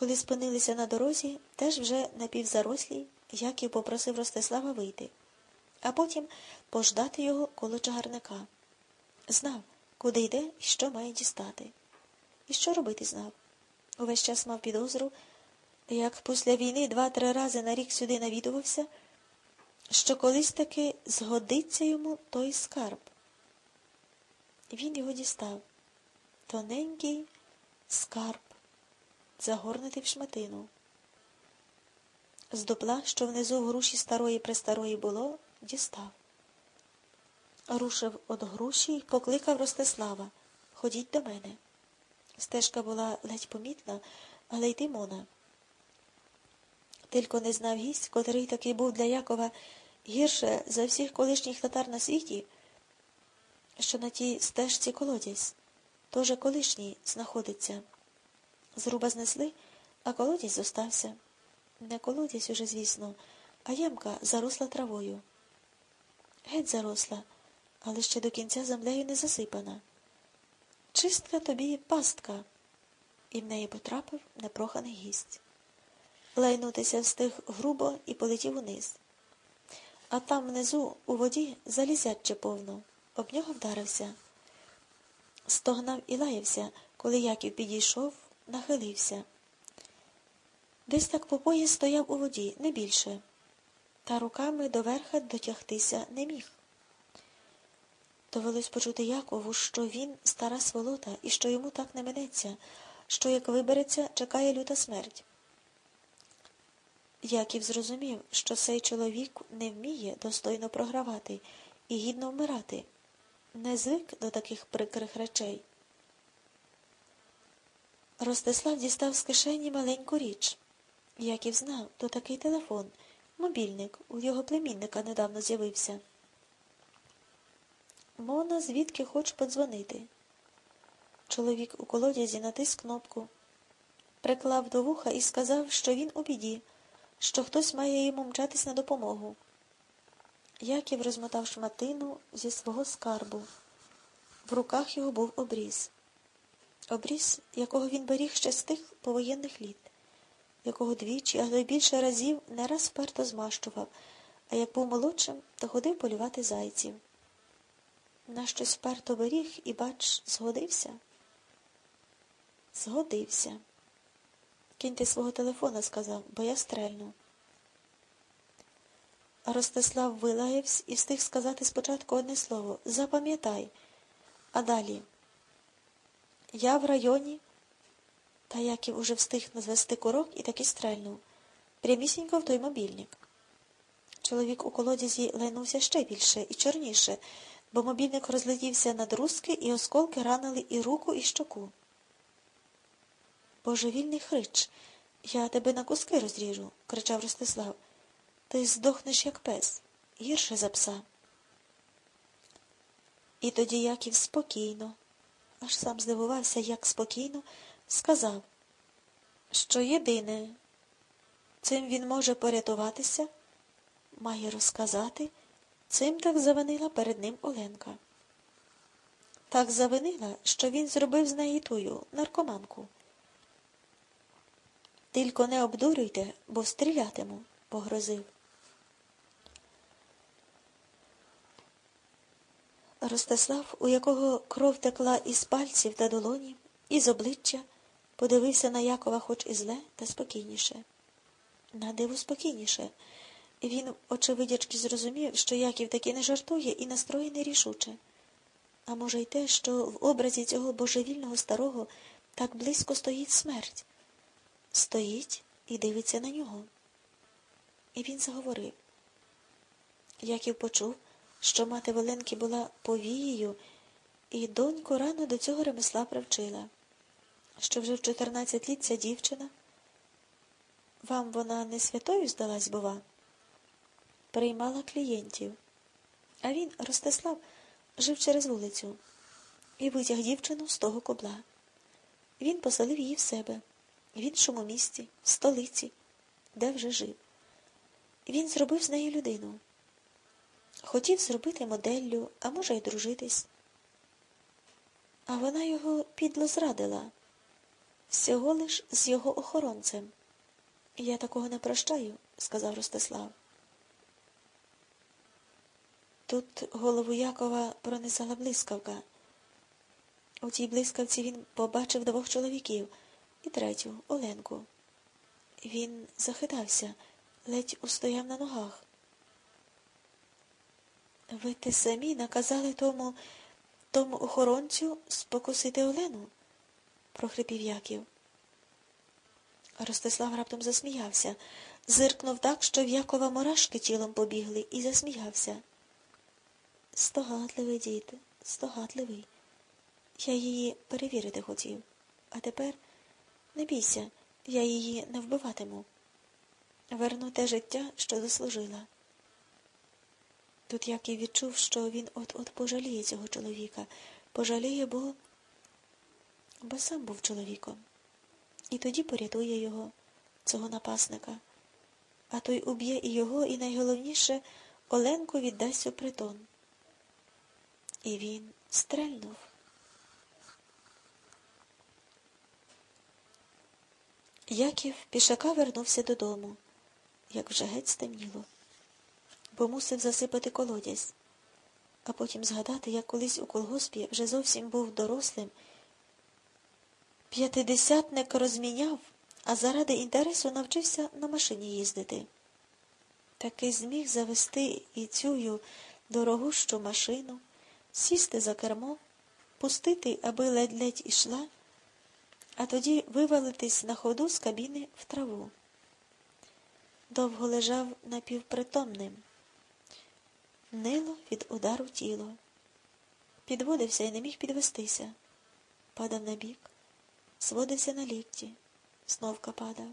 Коли спинилися на дорозі, теж вже напівзарослій, Яків попросив Ростислава вийти, а потім пождати його коло чагарника. Знав, куди йде і що має дістати. І що робити знав. Увесь час мав підозру, як після війни два-три рази на рік сюди навідувався, що колись таки згодиться йому той скарб. Він його дістав. Тоненький скарб, загорнутий в шматину. З дупла, що внизу в груші старої престарої було, дістав. Рушив од груші й покликав Ростислава. Ходіть до мене. Стежка була ледь помітна, але йти мона. Тільки не знав гість, котрий такий був для Якова гірше за всіх колишніх татар на світі, що на тій стежці колодязь, тоже колишній знаходиться. Зруба знесли, а колодязь зостався. Не колодязь уже, звісно, а ямка заросла травою. Геть заросла, але ще до кінця землею не засипана. Чистка тобі пастка, і в неї потрапив непроханий гість. Лайнутися встиг грубо і полетів униз. А там внизу у воді залізяче повно, об нього вдарився. Стогнав і лаявся, коли Яків підійшов, нахилився. Десь так по пояс стояв у воді, не більше, та руками до верха дотягтися не міг. Довелось почути Якову, що він стара сволота і що йому так не минеться, що як вибереться, чекає люта смерть. Яків зрозумів, що цей чоловік не вміє достойно програвати і гідно вмирати, не звик до таких прикрих речей. Ростислав дістав з кишені маленьку річ. Яків знав, то такий телефон, мобільник, у його племінника недавно з'явився. Мона звідки хоч подзвонити. Чоловік у колодязі натис кнопку, приклав до вуха і сказав, що він у біді, що хтось має йому мчатись на допомогу. Яків розмотав шматину зі свого скарбу. В руках його був обріз. Обріз, якого він беріг ще з тих повоєнних літ, якого двічі, але більше разів не раз вперто змащував, а як був молодшим, то ходив полювати зайців. На щось вперто беріг і, бач, згодився. Згодився. Киньте свого телефона, сказав, бо я стрельну. Ростислав вилаявся і встиг сказати спочатку одне слово Запам'ятай, а далі. Я в районі, та Яків уже встиг назвести курок і таки стрельнув. Прямісінько в той мобільник. Чоловік у колодязі лайнувся ще більше і чорніше, бо мобільник розлетівся на друзки, і осколки ранили і руку, і щоку. Божевільний хрич, я тебе на куски розріжу, кричав Ростислав. Ти здохнеш, як пес, гірше за пса. І тоді Яків спокійно, аж сам здивувався, як спокійно, сказав, що єдине, цим він може порятуватися, має розказати, цим так завинила перед ним Оленка. Так завинила, що він зробив з неї тую наркоманку. Тільки не обдурюйте, бо стрілятиму, погрозив. Ростислав, у якого кров текла із пальців та долоні, із обличчя, подивився на Якова хоч і зле, та спокійніше. На диву спокійніше. Він, очевидячки, зрозумів, що Яків таки не жартує і настроєний рішуче. А може, й те, що в образі цього божевільного старого так близько стоїть смерть. Стоїть і дивиться на нього. І він заговорив. Яків почув, що мати Воленки була повією, і доньку рано до цього ремесла привчила, що вже в 14 літ ця дівчина. Вам вона не святою здалась, бува? Приймала клієнтів. А він, Ростислав, жив через вулицю і витяг дівчину з того кобла. Він поселив її в себе, в іншому місті, в столиці, де вже жив. Він зробив з неї людину. Хотів зробити моделлю, а може, й дружитись. А вона його підло зрадила. всього лиш з його охоронцем. Я такого не прощаю, сказав Ростислав. Тут голову Якова пронизала блискавка. У тій блискавці він побачив двох чоловіків і третю Оленку. Він захитався, ледь устояв на ногах. Ви те самі наказали тому тому охоронцю спокусити Олену? прохрипів Яків. Ростислав раптом засміявся, зиркнув так, що в Якова мурашки тілом побігли, і засміявся. Стогадливий, діти, стогадливий. Я її перевірити хотів. А тепер не бійся, я її не вбиватиму. Верну те життя, що заслужила. Тут Яків відчув, що він от-от пожаліє цього чоловіка, пожаліє, бо бо сам був чоловіком. І тоді порятує його, цього напасника, а той уб'є і його, і найголовніше Оленку віддасть у притон. І він стрельнув. Яків пішака вернувся додому, як вже геть стемніло, бо мусив засипати колодязь, а потім згадати, як колись у колгоспі вже зовсім був дорослим. П'ятидесятник розміняв, а заради інтересу навчився на машині їздити. Таки зміг завести і цю дорогущу машину, сісти за кермо, пустити, аби ледь-ледь ішла а тоді вивалитись на ходу з кабіни в траву. Довго лежав напівпритомним. Нило від удару тіло. Підводився і не міг підвестися. Падав на бік, сводився на лікті, сновка падав.